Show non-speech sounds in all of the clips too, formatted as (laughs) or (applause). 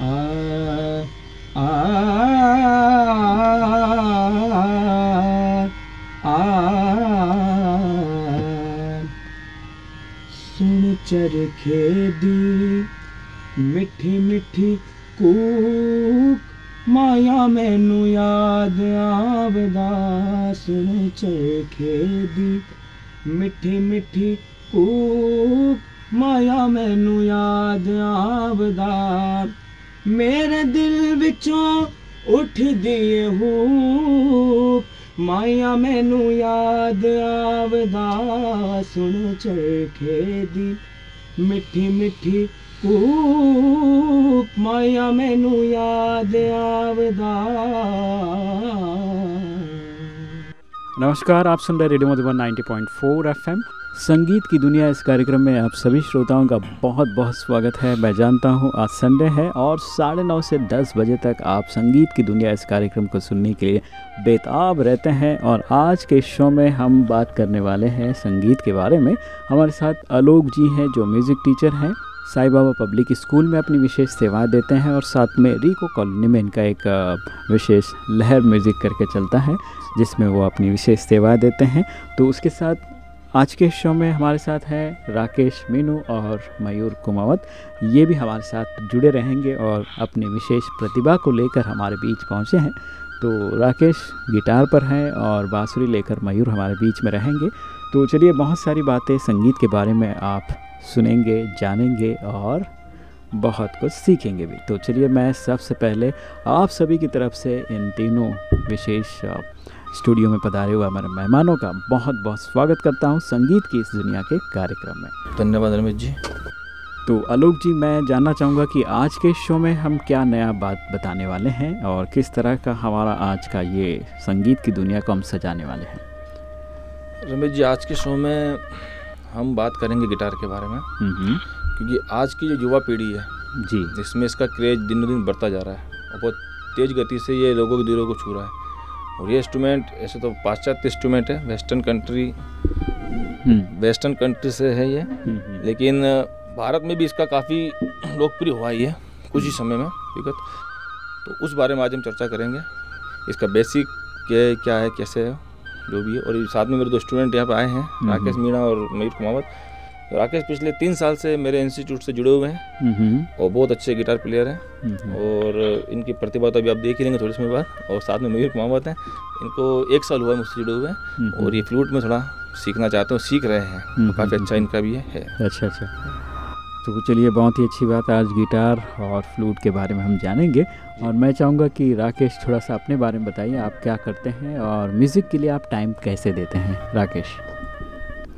आ नमस्कार, आप सुन रहे रेडियो मधुबन 90.4 एफएम। संगीत की दुनिया इस कार्यक्रम में आप सभी श्रोताओं का बहुत बहुत स्वागत है। मैं जानता हूँ आज संडे है और साढ़े नौ से दस बजे तक आप संगीत की दुनिया इस कार्यक्रम को सुनने के लिए बेताब रहते हैं और आज के शो में हम बात करने वाले हैं संगीत के बारे में। हमारे साथ आलोक जी हैं, जो म्यूज़िक टीचर हैं। साई बाबा पब्लिक स्कूल में अपनी विशेष सेवाएँ देते हैं और साथ में रिको कॉलोनी में इनका एक विशेष लहर म्यूज़िक करके चलता है, जिसमें वो अपनी विशेष सेवाएँ देते हैं। तो उसके साथ आज के शो में हमारे साथ है राकेश मीनू और मयूर कुमावत। ये भी हमारे साथ जुड़े रहेंगे और अपनी विशेष प्रतिभा को लेकर हमारे बीच पहुँचे हैं। तो राकेश, गिटार पर हैं और बाँसुरी लेकर मयूर हमारे बीच में रहेंगे। तो चलिए बहुत सारी बातें संगीत के बारे में आप सुनेंगे जानेंगे और बहुत कुछ सीखेंगे भी। तो चलिए मैं सबसे पहले आप सभी की तरफ़ से इन तीनों विशेष स्टूडियो में पधारे हुए हमारे मेहमानों का बहुत बहुत स्वागत करता हूँ संगीत की इस दुनिया के कार्यक्रम में। धन्यवाद रमेश जी। तो आलोक जी मैं जानना चाहूँगा कि आज के शो में हम क्या नया बात बताने वाले हैं और किस तरह का हमारा आज का ये संगीत की दुनिया को हम सजाने वाले हैं? रमेश जी आज के शो में हम बात करेंगे गिटार के बारे में। क्योंकि आज की जो युवा पीढ़ी है जी। इसमें इसका क्रेज दिनों दिन बढ़ता जा रहा है और बहुत तेज़ गति से ये लोगों के दिलों को छू रहा है। और ये इंस्ट्रूमेंट ऐसे तो पाश्चात्य इंस्ट्रूमेंट है वेस्टर्न कंट्री वेस्टर्न कंट्री से है ये। लेकिन भारत में भी इसका काफ़ी लोकप्रिय हुआ ही है कुछ ही समय में विगत। तो उस बारे में आज हम चर्चा करेंगे। इसका बेसिक क्या क्या है कैसे है? जो भी है। और साथ में मेरे दो स्टूडेंट यहाँ पर आए हैं राकेश मीणा और मयूर कुमावत। राकेश पिछले तीन साल से मेरे इंस्टीट्यूट से जुड़े हुए हैं हम्म, हम्म, और बहुत अच्छे गिटार प्लेयर हैं। हम्म, और इनकी प्रतिभा तो अभी आप देख ही लेंगे थोड़ी समय बाद और साथ में मयूर कुमावत हैं। इनको एक साल हुआ है मुझसे जुड़े हुए हैं। हम्म, और ये फ्लूट में थोड़ा सीखना चाहते हो सीख रहे हैं। हम्म, काफ़ी अच्छा इनका भी है। अच्छा अच्छा। तो चलिए बहुत ही अच्छी बात है। आज गिटार और फ्लूट के बारे में हम जानेंगे। और मैं चाहूँगा कि राकेश थोड़ा सा अपने बारे में बताइए आप क्या करते हैं और म्यूज़िक के लिए आप टाइम कैसे देते हैं? राकेश।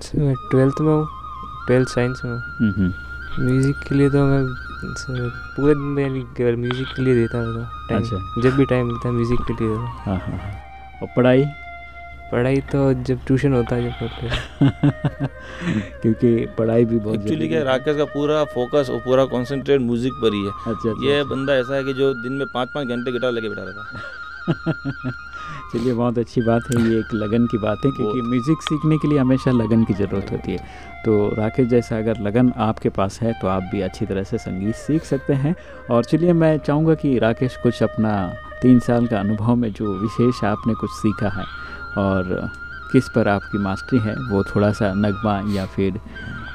ट्वेल्थ में हूँ ट्वेल्थ साइंस में हूँ। हम्म, हम्म, म्यूज़िक के लिए तो मैं पूरे दिन में म्यूज़िक के लिए देता रहता हूँ। अच्छा। जब भी टाइम मिलता है म्यूज़िक के लिए। हाँ हाँ हाँ। और पढ़ाई? पढ़ाई तो जब ट्यूशन होता है जब (laughs) क्योंकि पढ़ाई भी बहुत एक्चुअली क्या। राकेश का पूरा फोकस और पूरा कंसंट्रेट म्यूज़िक पर ही है। अच्छा अच्छा ये बंदा ऐसा है कि जो दिन में पाँच पाँच घंटे गिटार लेके बैठा रहता है। (laughs) चलिए बहुत अच्छी बात है ये एक लगन की बात है क्योंकि म्यूज़िक सीखने के लिए हमेशा लगन की ज़रूरत होती है। तो राकेश जैसा अगर लगन आपके पास है तो आप भी अच्छी तरह से संगीत सीख सकते हैं। और चलिए मैं चाहूँगा कि राकेश कुछ अपना तीन साल का अनुभव में जो विशेष आपने कुछ सीखा है और किस पर आपकी मास्टरी है, वो थोड़ा सा नगमा या फिर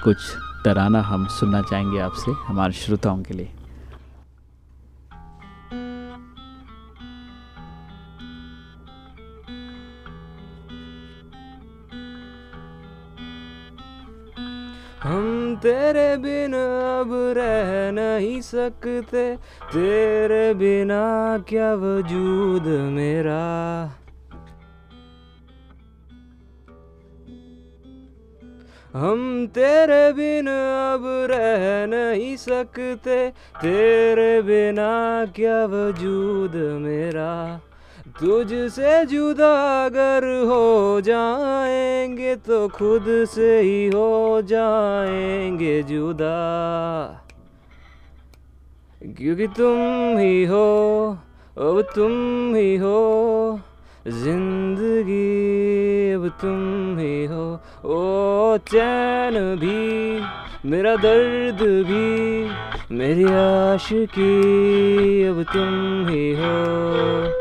कुछ तराना हम सुनना चाहेंगे आपसे, हमारे श्रोताओं के लिए। हम तेरे बिन अब रह नहीं सकते, तेरे बिना क्या वजूद मेरा? हम तेरे बिन अब रह नहीं सकते। तेरे बिना क्या वजूद मेरा? तुझसे जुदा अगर हो जाएँगे तो खुद से ही हो जाएँगे जुदा। क्योंकि तुम ही हो, अब तुम ही हो। ज़िंदगी अब तुम ही हो। ओ चैन भी, मेरा दर्द भी, मेरी आशिकी अब तुम ही हो।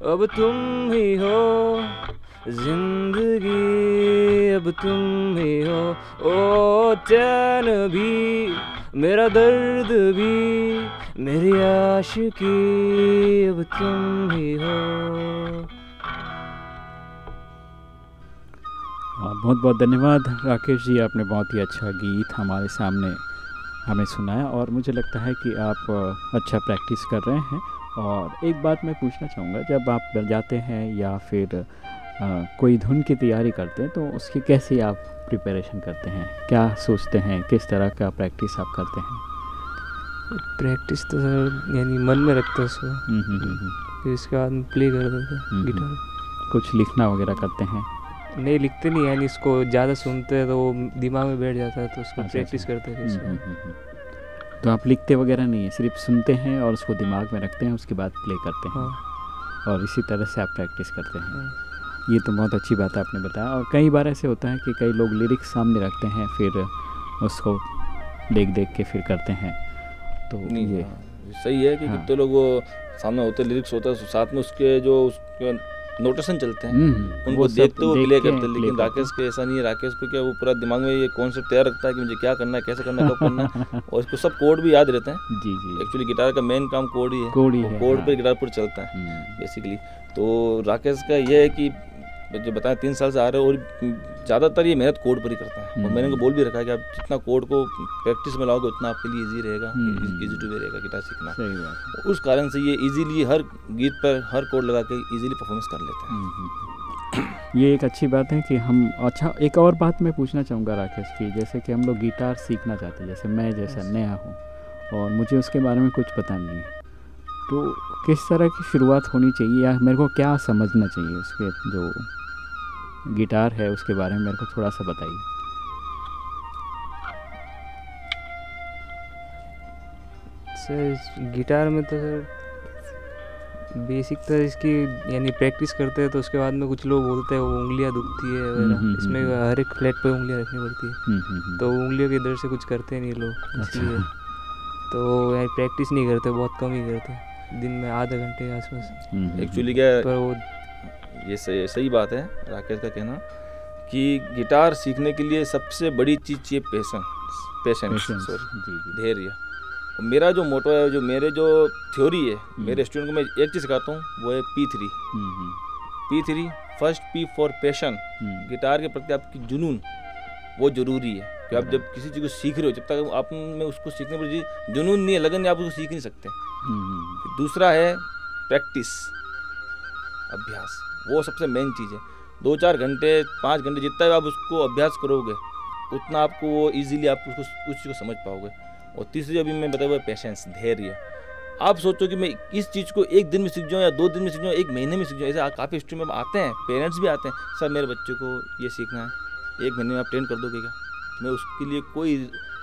अब तुम ही हो ज़िंदगी अब तुम ही हो। ओ चैन भी मेरा दर्द भी मेरी आशिकी अब तुम ही हो। हाँ, बहुत बहुत धन्यवाद। राकेश जी आपने बहुत ही अच्छा गीत हमारे सामने हमें सुनाया और मुझे लगता है कि आप अच्छा प्रैक्टिस कर रहे हैं। और एक बात मैं पूछना चाहूँगा जब आप जाते हैं या फिर अ, कोई धुन की तैयारी करते हैं तो उसकी कैसे आप प्रिपरेशन करते हैं? क्या सोचते हैं? किस तरह का प्रैक्टिस आप करते हैं? प्रैक्टिस तो सर यानी मन में रखता उसको। हम्म, हम्म, हम्म। फिर इसके बाद प्ले कर देते गिटार कुछ लिखना वगैरह करते हैं? नहीं लिखते नहीं यानी इसको ज़्यादा सुनते हैं तो वो दिमाग में बैठ जाता है तो उसको अच्छा, प्रैक्टिस अच्छा। करते हैं तो आप लिखते वगैरह नहीं है सिर्फ़ सुनते हैं और उसको दिमाग में रखते हैं उसके बाद प्ले करते हैं। हाँ। और इसी तरह से आप प्रैक्टिस करते हैं। हाँ। ये तो बहुत अच्छी बात आपने बताया। और कई बार ऐसे होता है कि कई लोग लिरिक्स सामने रखते हैं फिर उसको देख देख के फिर करते हैं। तो ये हाँ, सही है कि हाँ। कितने लोग वो सामने होते लिरिक्स होता है साथ में उसके जो उसके नोटेशन चलते हैं। हम्म, हम्म, उनको देखते हुए प्ले करते हैं लेकिन राकेश के ऐसा नहीं है राकेश को क्या वो पूरा दिमाग में ये कॉन्सेप्ट तैयार रखता है कि मुझे क्या करना है कैसे करना है कब करना है? (laughs) और इसको सब कोड भी याद रहते हैं। (laughs) जी जी। एक्चुअली गिटार का मेन काम कोड ही है। कोड ही। पर गिटार पर चलता है हम्म, बेसिकली तो राकेश का यह है कि जो बताया तीन साल से आ रहे हो और ज़्यादातर ये मेहनत कोड पर ही करते हैं और हम्म। मैंने इनको बोल भी रखा है कि आप जितना कोड को प्रैक्टिस में लाओगे उतना आपके लिए इजी रहेगा। इजी टू वे रहेगा गिटार सीखना उस कारण से ये इजीली हर गीत पर हर कोड लगा के इजीली परफॉर्मेंस कर लेते हैं हम्म, हम्म। ये एक अच्छी बात है कि हम अच्छा एक और बात मैं पूछना चाहूँगा राकेश की जैसे कि हम लोग गिटार सीखना चाहते हैं जैसे मैं जैसा नया हूँ और मुझे उसके बारे में कुछ पता नहीं है तो किस तरह की शुरुआत होनी चाहिए या मेरे को क्या समझना चाहिए उसके जो गिटार है उसके बारे में मेरे को थोड़ा सा बताइए सर गिटार में तो सर बेसिक तो इसकी यानी प्रैक्टिस करते हैं तो उसके बाद में कुछ लोग बोलते हैं वो उंगलियाँ दुखती है हम्म, वगैरह हम्म, इसमें हम्म। हर एक फ्लैट पे उंगलियाँ रखनी पड़ती है। तो उंगलियों के दर्द से कुछ करते नहीं लोग अच्छा। तो यानी प्रैक्टिस नहीं करते बहुत कम ही करते दिन में आधा घंटे के आसपास। हम्म, हम्म, एक्चुअली क्या पर वो ये सही सही बात है राकेश का कहना कि गिटार सीखने के लिए सबसे बड़ी चीज़ चाहिए पेशेंस पेशेंस सॉरी धैर्य। मेरा जो मोटो है जो मेरे जो थ्योरी है हम्म। मेरे स्टूडेंट को मैं एक चीज़ सिखाता हूँ वो है P three hmm, hmm, P three first P for passion hmm, guitar के प्रति आपकी जुनून वो ज़रूरी है। कि आप जब किसी चीज़ को सीख रहे हो जब तक आप में उसको सीखने पर जुनून नहीं है लगन नहीं आप उसको सीख नहीं सकते। हम्म, हम्म, दूसरा है प्रैक्टिस अभ्यास। वो सबसे मेन चीज़ है। दो चार घंटे पाँच घंटे जितना भी आप उसको अभ्यास करोगे उतना आपको वो इजीली आप उसको उस चीज़ को समझ पाओगे। और तीसरी अभी मैं बताया हुआ पेशेंस धैर्य। आप सोचो कि मैं इस चीज़ को एक दिन में सीख जाऊँ या दो दिन में सीख जाऊँ एक महीने में सीख जाऊँ ऐसे काफ़ी स्ट्रीम में आते हैं पेरेंट्स भी आते हैं सर मेरे बच्चे को ये सीखना है एक महीने में आप ट्रेन कर दोगे क्या? मैं उसके लिए कोई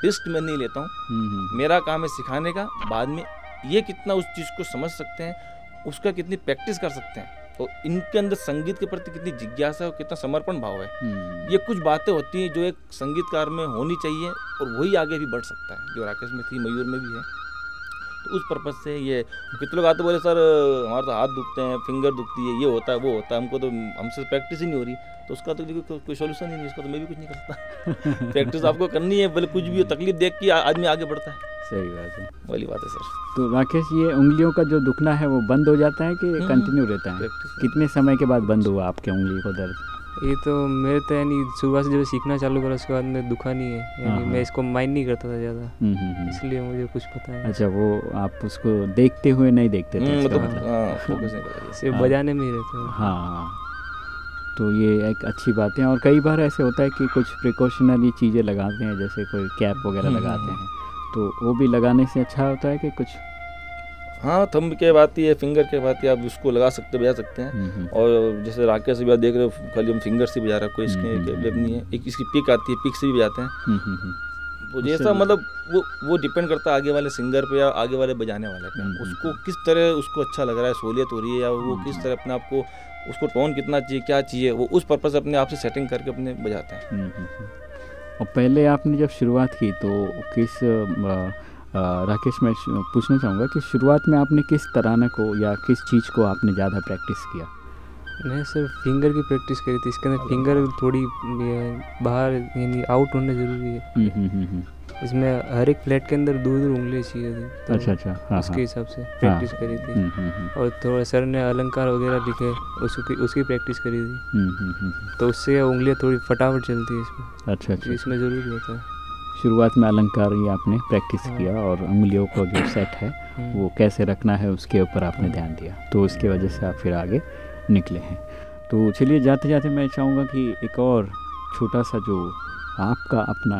रिस्क मैं नहीं लेता हूँ। हम्म, हम्म, मेरा काम है सिखाने का बाद में ये कितना उस चीज़ को समझ सकते हैं उसका कितनी प्रैक्टिस कर सकते हैं? तो इनके अंदर संगीत के प्रति कितनी जिज्ञासा है और कितना समर्पण भाव है? हम्म, ये कुछ बातें होती हैं जो एक संगीतकार में होनी चाहिए और वही आगे भी बढ़ सकता है जो राकेश में थी मयूर में भी है। तो उस पर्पज़ से ये कितने लोग आते बोले सर हमारे तो हाथ दुखते हैं फिंगर दुखती है ये होता है वो होता है हमको तो हमसे प्रैक्टिस ही नहीं हो रही। तो उसका तो देखो कोई सोल्यूशन ही नहीं उसका तो मैं भी कुछ नहीं कर सकता। (laughs) प्रैक्टिस आपको करनी है भले कुछ भी हो तकलीफ़ देख के आदमी आगे बढ़ता है। सही बात है। वाली बात है सर। तो राकेश ये उंगलियों का जो दुखना है वो बंद हो जाता है कि हम्म, कंटिन्यू रहता है? कितने समय के बाद बंद हुआ आपके उंगली को दर्द? ये तो मेरे तो यानी शुरुआत से जब सीखना चालू करा उसके बाद में दुखा नहीं है। हाँ, यानी हाँ। मैं इसको माइंड नहीं करता था ज़्यादा। हम्म, हम्म, हम्म। इसलिए मुझे कुछ पता है अच्छा वो आप उसको देखते हुए नहीं देखते थे मतलब मतलब? हाँ फोकस नहीं कर सिर्फ़ हाँ। बजाने में ही रहते हूँ हाँ। तो ये एक अच्छी बात है और कई बार ऐसे होता है कि कुछ प्रिकॉशनरी चीज़ें लगाते हैं जैसे कोई कैप वगैरह लगाते हैं। तो वो भी लगाने से अच्छा होता है कि कुछ हाँ थंब के बात ही फिंगर के बात ही आप उसको लगा सकते बजा सकते हैं। हम्म, हम्म, और जैसे राकेश भी आप देख रहे हो खाली हम फिंगर से बजा रहा कोई इसके हम्म, नहीं है। एक इसकी पिक आती है पिक से भी बजाते हैं। तो जैसा मतलब वो वो डिपेंड करता है आगे वाले सिंगर पे या आगे वाले बजाने वाले पे। उसको। किस तरह उसको अच्छा लग रहा है सहूलियत हो रही है या वो किस। तरह अपने आप को उसको टोन कितना चाहिए क्या चाहिए वो उस पर्पज से अपने आप से सेटिंग करके अपने बजाते हैं। और पहले आपने जब शुरुआत की तो किस राकेश मैं पूछना चाहूँगा कि शुरुआत में आपने किस तराना को या किस चीज़ को आपने ज़्यादा प्रैक्टिस किया? मैं सिर्फ़ फिंगर की प्रैक्टिस करी थी इसके अंदर फिंगर थोड़ी बाहर यानी आउट होना ज़रूरी है। हम्म, हम्म, हम्म। इसमें हर एक प्लेट के अंदर दूर दूर उंगली चाहिए थी तो अच्छा अच्छा हाँ उसके हाँ। हिसाब से प्रैक्टिस करी थी। और थोड़ा सर ने अलंकार वगैरह लिखे उसकी उसकी प्रैक्टिस करी थी। तो उससे उंगलियाँ थोड़ी फटाफट चलती है इसमें। अच्छा अच्छा इसमें ज़रूरी होता है। शुरुआत में अलंकार ही आपने प्रैक्टिस हाँ। किया और उंगलियों को जो सेट है हम्म। वो कैसे रखना है उसके ऊपर आपने। ध्यान दिया तो उसकी वजह से आप फिर आगे निकले हैं तो चलिए जाते जाते मैं चाहूँगा कि एक और छोटा सा जो आपका अपना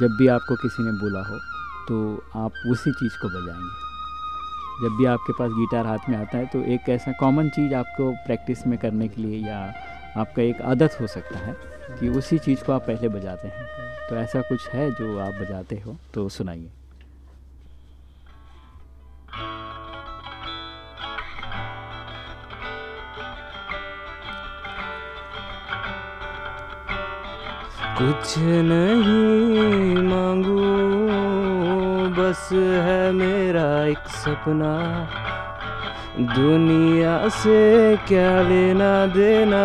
जब भी आपको किसी ने बोला हो तो आप उसी चीज़ को बजाएँगे जब भी आपके पास गिटार हाथ में आता है तो एक ऐसा कॉमन चीज़ आपको प्रैक्टिस में करने के लिए या आपका एक आदत हो सकता है कि उसी चीज़ को आप पहले बजाते हैं। तो ऐसा कुछ है जो आप बजाते हो तो सुनाइए। कुछ नहीं मांगू, बस है मेरा एक सपना। दुनिया से क्या लेना देना?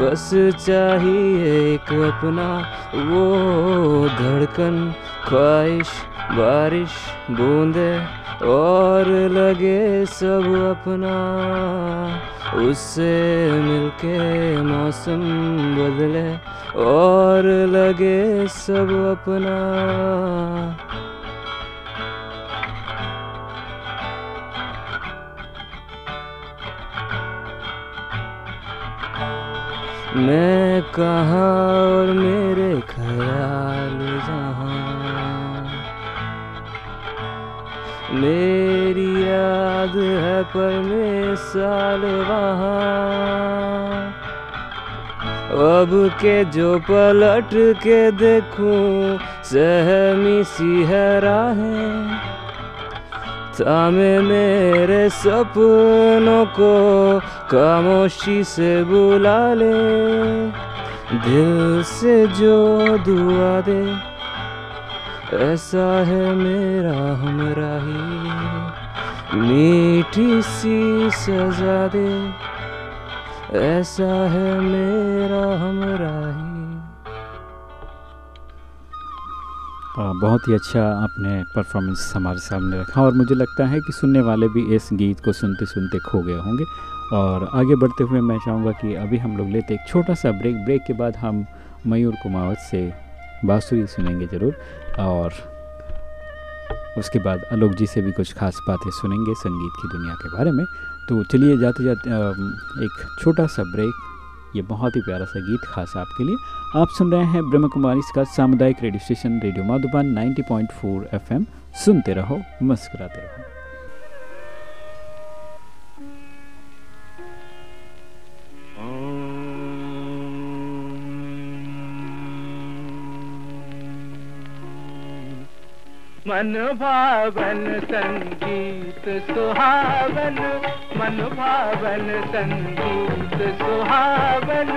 बस चाहिए एक अपना, वो धड़कन, ख्वाहिश, बारिश, बूंदे, और लगे सब अपना। उससे मिलके मौसम बदले, और लगे सब अपना। मैं कहाँ और मेरे ख्याल जहाँ? मेरी याद है पर मैं साल वहाँ। अब के जो पलट के देखूँ, सहमी सी है राहें। थामे मेरे सपनों को खामोशी से बुला ले। दिल से जो दुआ दे, ऐसा है मेरा हमराही। मीठी सी सजा दे, ऐसा है मेरा हमराही। बहुत ही अच्छा आपने परफॉर्मेंस हमारे सामने रखा और मुझे लगता है कि सुनने वाले भी इस गीत को सुनते सुनते खो गए होंगे। और आगे बढ़ते हुए मैं चाहूँगा कि अभी हम लोग लेते एक छोटा सा ब्रेक ब्रेक के बाद हम मयूर कुमावत से बांसुरी सुनेंगे ज़रूर और उसके बाद आलोक जी से भी कुछ खास बातें सुनेंगे संगीत की दुनिया के बारे में। तो चलिए जाते जाते एक छोटा सा ब्रेक ये बहुत ही प्यारा सा गीत, खास आपके लिए। आप सुन रहे हैं ब्रह्म कुमारी इसका सामुदायिक radio station, radio Madhuban 90.4 FM. सुनते रहो, मुस्कुराते रहो। मन भावन संगीत सुहावन मन भावन संगीत सुहावन,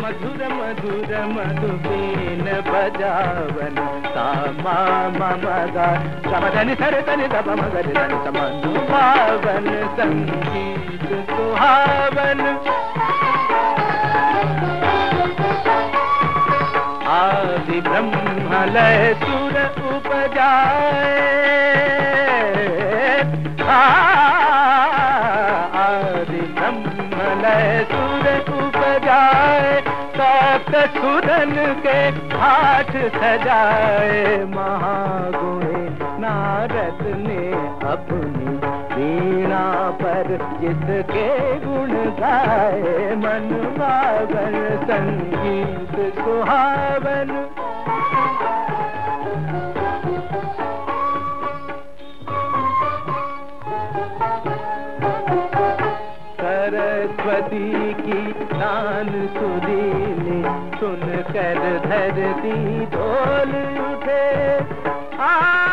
मधुर मधुर, मधुबीन बजावन। सामा मम गा समधनि सर तनि तप समनु भावन संगीत सुहावन। आदि ब्रह्म लय सुर उपजाए आ, आदि ब्रह्म लय सुर उपजाए जाए सप्त सुदन के हाथ सजाए। महागुणी नारद ने अपनी वीणा पर जिसके गुण गाए मन संगीत सुहावन सरस्वती की दान सुरीली सुनकर धरती ढोल उठे। आ,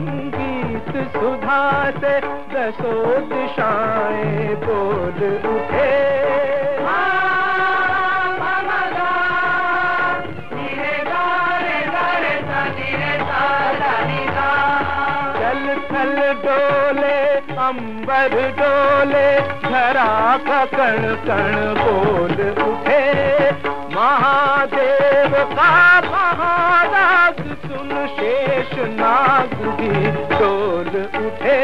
संगीत सुधा से दसो दिशाएँ बोल उठे। चल थल डोले अंबर डोले धरा का कण कण बोल उठे। महादेव का महाराज सुन शेष नाग भी डोल उठे।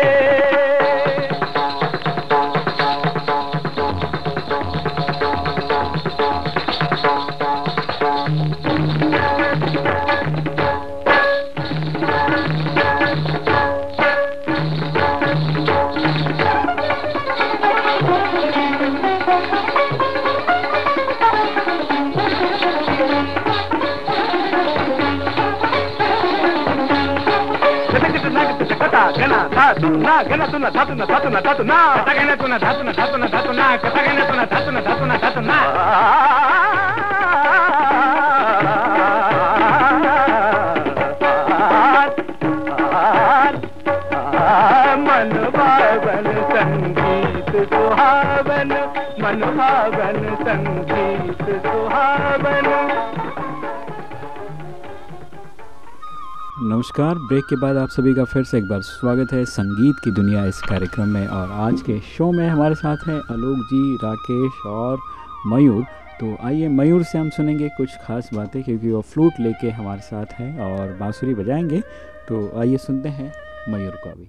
ధాతున గణతున ధాతున ధాతున ధాతున కథగణతున ధాతున ధాతున ధాతున కథగణతున ధాతున ధాతున ధాతున मन भावन संगीत सुहावन मन भावन संगीत सुहावन नमस्कार। ब्रेक के बाद आप सभी का फिर से एक बार स्वागत है संगीत की दुनिया इस कार्यक्रम में और आज के शो में हमारे साथ हैं आलोक जी, राकेश और मयूर। तो आइए मयूर से हम सुनेंगे कुछ खास बातें क्योंकि वो फ्लूट लेके हमारे साथ हैं और बांसुरी बजाएँगे। तो आइए सुनते हैं मयूर को अभी।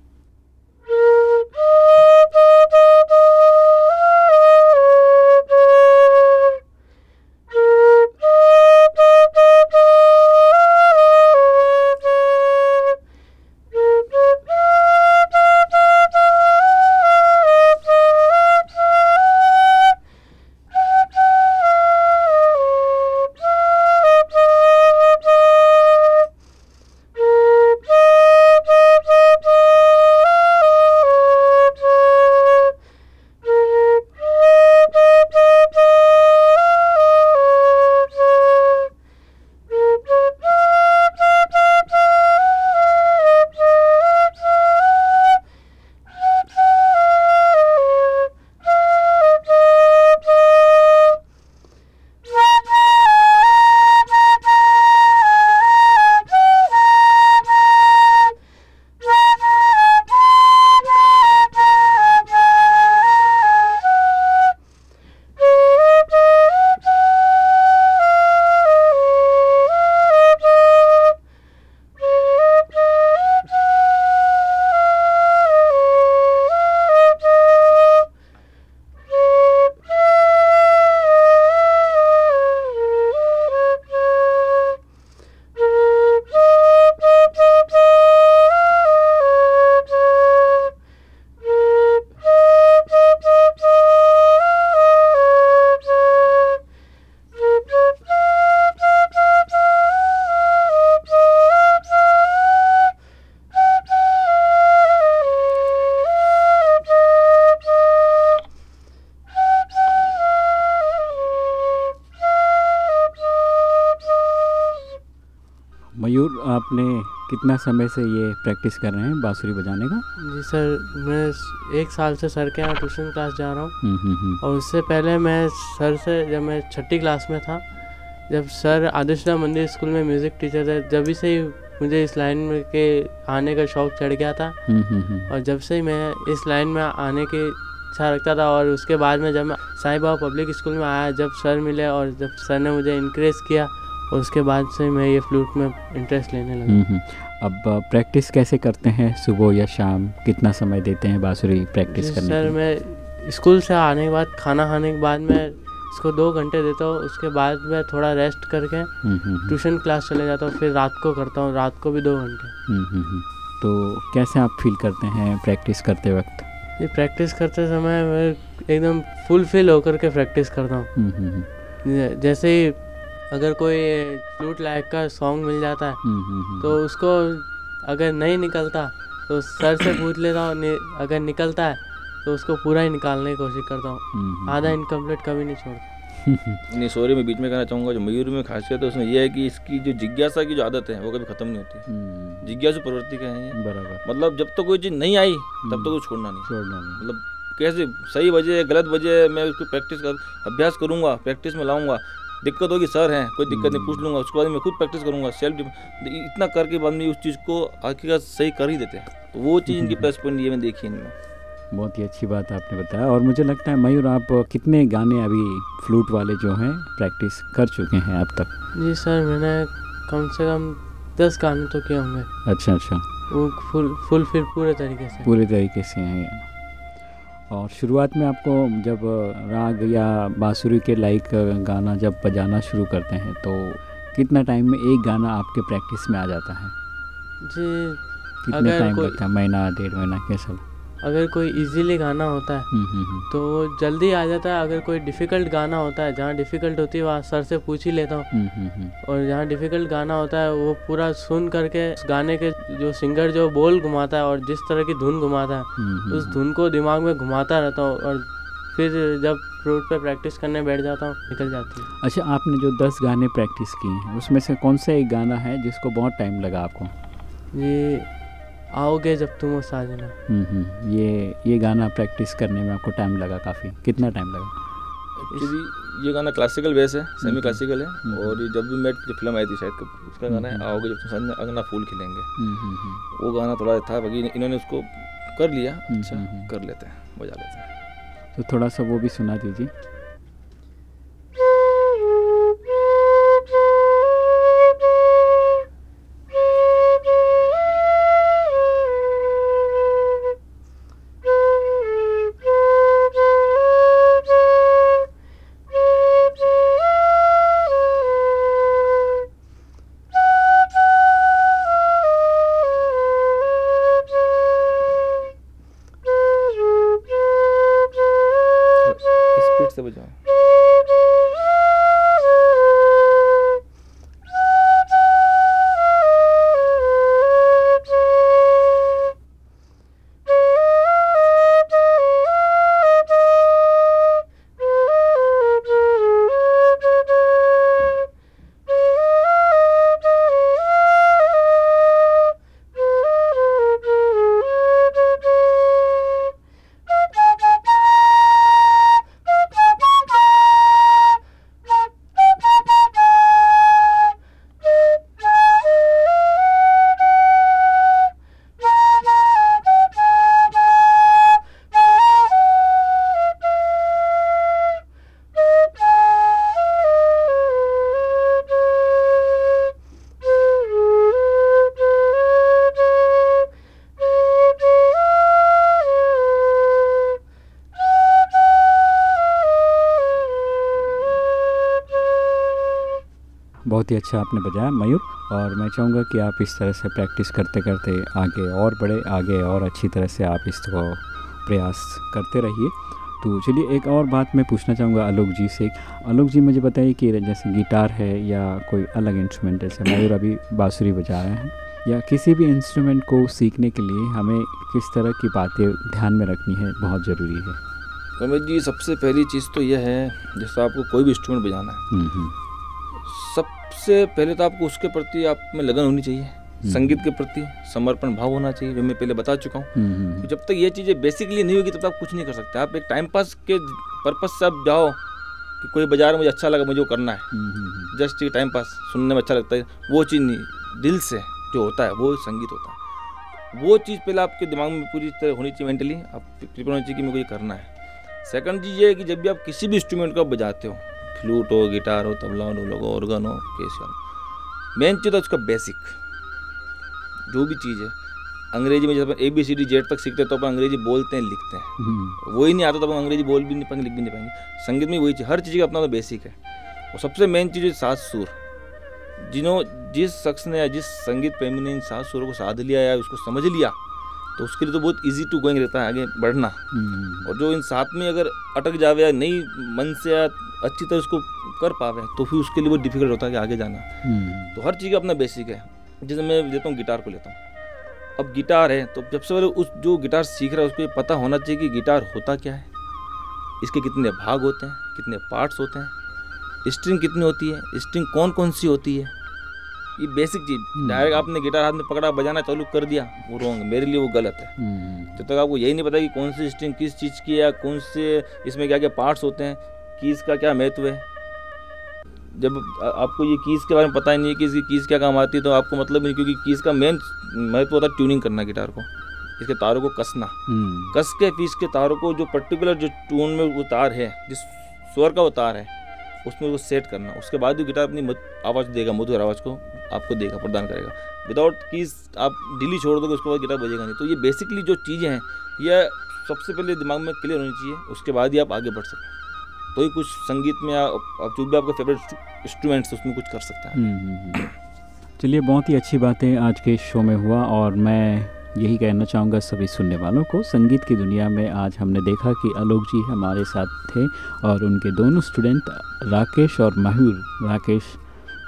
आपने कितना समय से ये प्रैक्टिस कर रहे हैं बांसुरी बजाने का जी सर मैं एक साल से सर के यहाँ ट्यूशन क्लास जा रहा हूँ हम्म, हम्म, हम्म। और उससे पहले मैं सर से जब मैं छठी क्लास में था जब सर आदिशरा मंदिर स्कूल में म्यूज़िक टीचर थे जब से ही मुझे इस लाइन में के आने का शौक चढ़ गया था। और जब से ही मैं इस लाइन में आने की इच्छा रखता था और उसके बाद में जब मैं साई बाबा पब्लिक स्कूल में आया जब सर मिले और जब सर ने मुझे इनक्रेज किया और उसके बाद से मैं ये फ्लूट में इंटरेस्ट लेने लगा। हम्म, हम्म। अब प्रैक्टिस कैसे करते हैं सुबह या शाम? कितना समय देते हैं बांसुरी प्रैक्टिस करने सर मैं स्कूल से आने के बाद खाना खाने के बाद मैं इसको दो घंटे देता हूँ। उसके बाद मैं थोड़ा रेस्ट करके हम्म, हम्म। ट्यूशन क्लास चले जाता हूँ। फिर रात को करता हूँ रात को भी दो घंटे। तो कैसे आप फील करते हैं प्रैक्टिस करते वक्त? ये प्रैक्टिस करते समय मैं एकदम फुलफिल होकर के प्रैक्टिस करता हूँ। जैसे ही अगर कोई फ्लूट लायक का सॉन्ग मिल जाता है हम्म, हम्म, हम्म। तो उसको अगर नहीं निकलता तो सर से पूछ लेता हूँ अगर निकलता है तो उसको पूरा ही निकालने की कोशिश करता हूँ। आधा इनकम्प्लीट कभी नहीं छोड़ता। नहीं सॉरी मैं बीच में कहना चाहूँगा जो मयूर में खासियत है उसमें यह है कि इसकी जो जिज्ञासा की जो आदत है वो कभी खत्म नहीं होती। जिज्ञासु प्रवृत्ति का है बराबर। मतलब जब तक कोई चीज़ नहीं आई तब तक वो छोड़ना नहीं। छोड़ना नहीं। मतलब कैसे सही वजह गलत वजह मैं उसको प्रैक्टिस कर अभ्यास करूँगा प्रैक्टिस में लाऊँगा दिक्कत होगी सर हैं कोई दिक्कत नहीं पूछ लूँगा उसके बाद मैं खुद प्रैक्टिस करूँगा सेल्फ इतना करके बाद में उस चीज़ को आखिर सही कर ही देते हैं। तो वो चीज़ इनकी प्लस पॉइंट ये मैं देखी इनमें बहुत ही अच्छी बात आपने बताया और मुझे लगता है मयूर आप कितने गाने अभी फ्लूट वाले जो हैं प्रैक्टिस कर चुके हैं अब तक? जी सर मैंने कम से कम दस गाने तो किए होंगे। अच्छा अच्छा। वो फुल फुल फिर पूरे तरीके से। पूरे तरीके से हैं ये। और शुरुआत में आपको जब राग या बाँसुरी के लाइक गाना जब बजाना शुरू करते हैं तो कितना टाइम में एक गाना आपके प्रैक्टिस में आ जाता है? जी कितना टाइम लगता है? महीना डेढ़ महीना कैसा अगर कोई इजीली गाना होता है हम्म, हम्म, हम्म, तो वो जल्दी आ जाता है। अगर कोई डिफ़िकल्ट गाना होता है जहाँ डिफ़िकल्ट होती है वहाँ सर से पूछ ही लेता हूँ। और जहाँ डिफ़िकल्ट गाना होता है वो पूरा सुन करके उस गाने के जो सिंगर जो बोल घुमाता है और जिस तरह की धुन घुमाता है उस धुन को दिमाग में घुमाता रहता हूँ और फिर जब फ्रूट पर प्रैक्टिस करने बैठ जाता हूँ निकल जाती है। अच्छा आपने जो दस गाने प्रैक्टिस किए हैं उसमें से कौन सा एक गाना है जिसको बहुत टाइम लगा आपको? ये आओगे जब तुम वो साजना। हम्म, हम्म, ये ये गाना प्रैक्टिस करने में आपको टाइम लगा काफ़ी। कितना टाइम लगा? एक्चुअली ये गाना क्लासिकल बेस है सेमी क्लासिकल है हम्म। और ये जब भी मैं जो फ़िल्म आई थी शायद कब- उसका गाना है आओगे जब तुम अंगना फूल खिलेंगे। हम्म, हम्म, हम्म, वो गाना थोड़ा था बाकी इन्होंने उसको कर लिया अच्छा हम्म, हम्म। कर लेते हैं बजा लेते हैं। तो थोड़ा सा वो भी सुना दीजिए। बहुत ही अच्छा आपने बजाया मयूर। और मैं चाहूँगा कि आप इस तरह से प्रैक्टिस करते करते आगे और बढ़े आगे और अच्छी तरह से आप इसको प्रयास करते रहिए। तो चलिए एक और बात मैं पूछना चाहूँगा आलोक जी से। आलोक जी मुझे बताइए कि जैसे गिटार है या कोई अलग इंस्ट्रूमेंट जैसे मयूर अभी बाँसुरी बजा रहे हैं या किसी भी इंस्ट्रूमेंट को सीखने के लिए हमें किस तरह की बातें ध्यान में रखनी है बहुत ज़रूरी है। रमेश जी सबसे पहली चीज़ तो यह है जैसे आपको कोई भी इंस्ट्रूमेंट बजाना है हम्म, हम्म, सबसे पहले तो आपको उसके प्रति आप में लगन होनी चाहिए संगीत के प्रति समर्पण भाव होना चाहिए जो मैं पहले बता चुका हूँ। हम्म, हम्म, जब तक ये चीज़ें बेसिकली नहीं होगी तब तक आप कुछ नहीं कर सकते। आप एक टाइम पास के पर्पज से आप जाओ कि कोई बाज़ार में मुझे अच्छा लगा मुझे वो करना है। हम्म, हम्म, हम्म, जस्ट ये टाइम पास सुनने में अच्छा लगता है। वो चीज़ नहीं दिल से जो होता है वो संगीत होता है। वो चीज़ पहले आपके दिमाग में पूरी तरह होनी चाहिए मेंटली आप प्रिपेयर होनी चाहिए कि मेरे को ये करना है। सेकंड चीज़ ये है कि जब भी आप किसी भी इंस्ट्रूमेंट को बजाते हो फ्लूट हो गिटार हो तबला हो ढोलक हो ऑर्गन हो कैसे मेन चीज़ है उसका बेसिक जो भी चीज़ है। अंग्रेज़ी में जब A B C D Z तक सीखते हैं तो अपन अंग्रेज़ी बोलते हैं लिखते हैं। हम्म, वही नहीं आता तो अपन अंग्रेज़ी बोल भी नहीं पाएँगे लिख भी नहीं पाएँगे। संगीत में वही चीज़ हर चीज़ का अपना तो बेसिक है। और सबसे मेन चीज़ है सात सुर। जिन्हों जिस शख्स ने या जिस संगीत प्रेमी ने इन सात सुरों को साध लिया या उसको समझ लिया तो उसके लिए तो बहुत इजी टू गोइंग रहता है आगे बढ़ना। हम्म, और जो इन साथ में अगर अटक जावे या नहीं मन से या अच्छी तरह उसको कर पावे तो फिर उसके लिए बहुत डिफ़िकल्ट होता है कि आगे जाना। हम्म, तो हर चीज़ का अपना बेसिक है। जैसे मैं लेता हूँ गिटार को लेता हूँ। अब गिटार है तो सबसे पहले उस जो गिटार सीख रहा है उसको पता होना चाहिए कि गिटार होता क्या है। इसके कितने भाग होते हैं कितने पार्ट्स होते हैं। स्ट्रिंग कितनी होती है स्ट्रिंग कौन कौन सी होती है। ये बेसिक चीज़। डायरेक्ट आपने गिटार हाथ में पकड़ा बजाना चालू कर दिया वो रॉन्ग मेरे लिए वो गलत है। हम्म, जब तक आपको यही नहीं पता कि कौन सी स्ट्रिंग किस चीज़ की है या कौन से इसमें क्या क्या पार्ट्स होते हैं कीज़ का क्या महत्व है। जब आपको ये कीज़ के बारे में पता ही नहीं है कि इसकी कीज़ क्या काम आती है तो आपको मतलब नहीं क्योंकि कीज़ का मेन महत्व होता है ट्यूनिंग करना गिटार को इसके तारों को कसना। हम्म, कस के पीस के तारों को जो पर्टिकुलर जो ट्यून में वो तार है जिस स्वर का वो तार है उसमें वो सेट करना। उसके बाद वो गिटार अपनी आवाज़ देगा मधुर आवाज़ को आपको देगा प्रदान करेगा। विदाउट कीज आप डिली छोड़ दोगे उसके बाद गिटार बजेगा नहीं। तो ये बेसिकली जो चीज़ें हैं ये सबसे पहले दिमाग में क्लियर होनी चाहिए उसके बाद ही आप आगे बढ़ सकते हैं। तो ही कुछ संगीत में आप जो भी आपका फेवरेट इंस्ट्रूमेंट्स उसमें कुछ कर सकते हैं हम्म, हम्म, हम्म। चलिए बहुत ही अच्छी बातें आज के शो में हुआ और मैं यही कहना चाहूँगा सभी सुनने वालों को। संगीत की दुनिया में आज हमने देखा कि आलोक जी हमारे साथ थे और उनके दोनों स्टूडेंट राकेश और मयूर। राकेश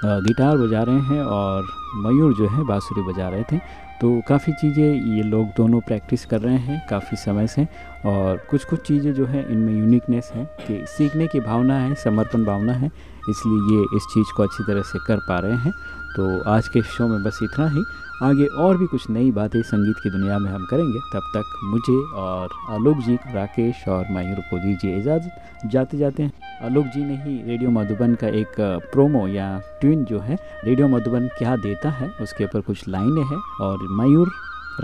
गिटार बजा रहे हैं और मयूर जो है बांसुरी बजा रहे थे। तो काफ़ी चीज़ें ये लोग दोनों प्रैक्टिस कर रहे हैं, काफ़ी समय से। और कुछ कुछ चीज़ें जो है, इनमें यूनिकनेस है कि सीखने की भावना है, समर्पण भावना है, इसलिए ये इस चीज़ को अच्छी तरह से कर पा रहे हैं। तो आज के शो में बस इतना ही। आगे और भी कुछ नई बातें संगीत की दुनिया में हम करेंगे। तब तक मुझे और आलोक जी, राकेश और मयूर को दीजिए इजाज़त। जाते जाते हैं। आलोक जी ने ही रेडियो मधुबन का एक प्रोमो या ट्यून जो है, रेडियो मधुबन क्या देता है, उसके ऊपर कुछ लाइनें हैं और मयूर,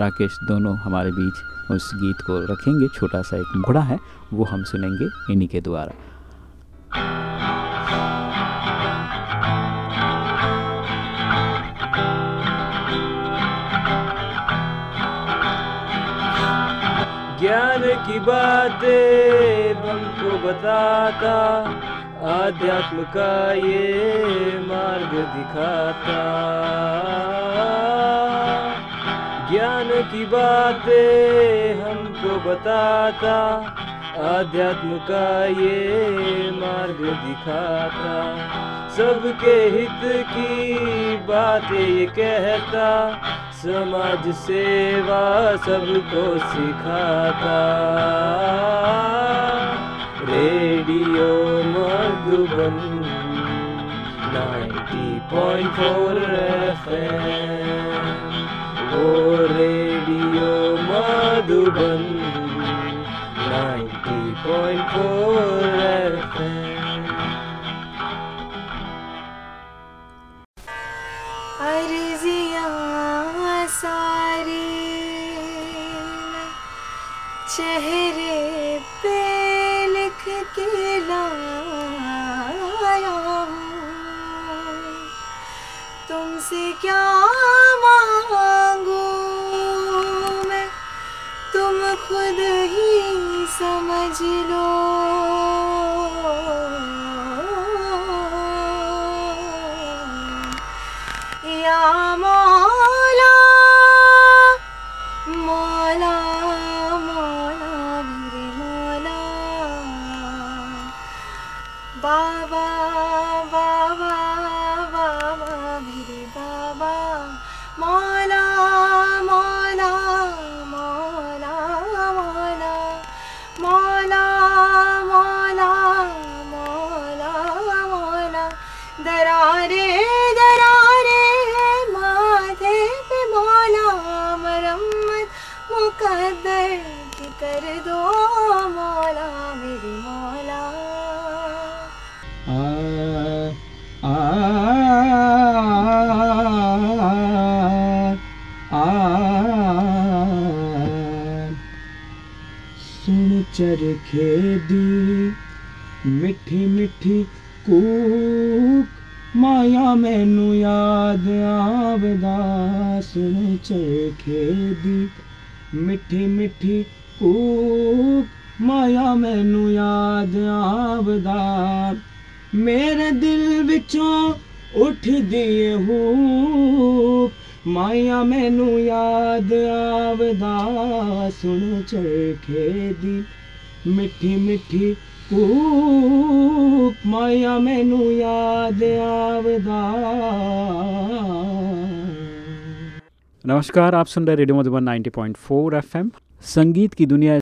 राकेश दोनों हमारे बीच उस गीत को रखेंगे। छोटा सा एक मुखड़ा है, वो हम सुनेंगे इन्हीं के द्वारा। ज्ञान की बातें हमको बताता, आध्यात्म का ये मार्ग दिखाता। ज्ञान की बातें हमको बताता, आध्यात्म का ये मार्ग दिखाता। सबके हित की बातें ये कहता समाज सेवा सबको सिखाता। Radio Madhuban 90.4 FM. ओ रेडियो मधुबन 90.4 तुमसे क्या मांगू मैं? तुम खुद ही समझ लो। नमस्कार आप सुन रहे रेडियो मधुबन 90.4 एफएम। संगीत की दुनिया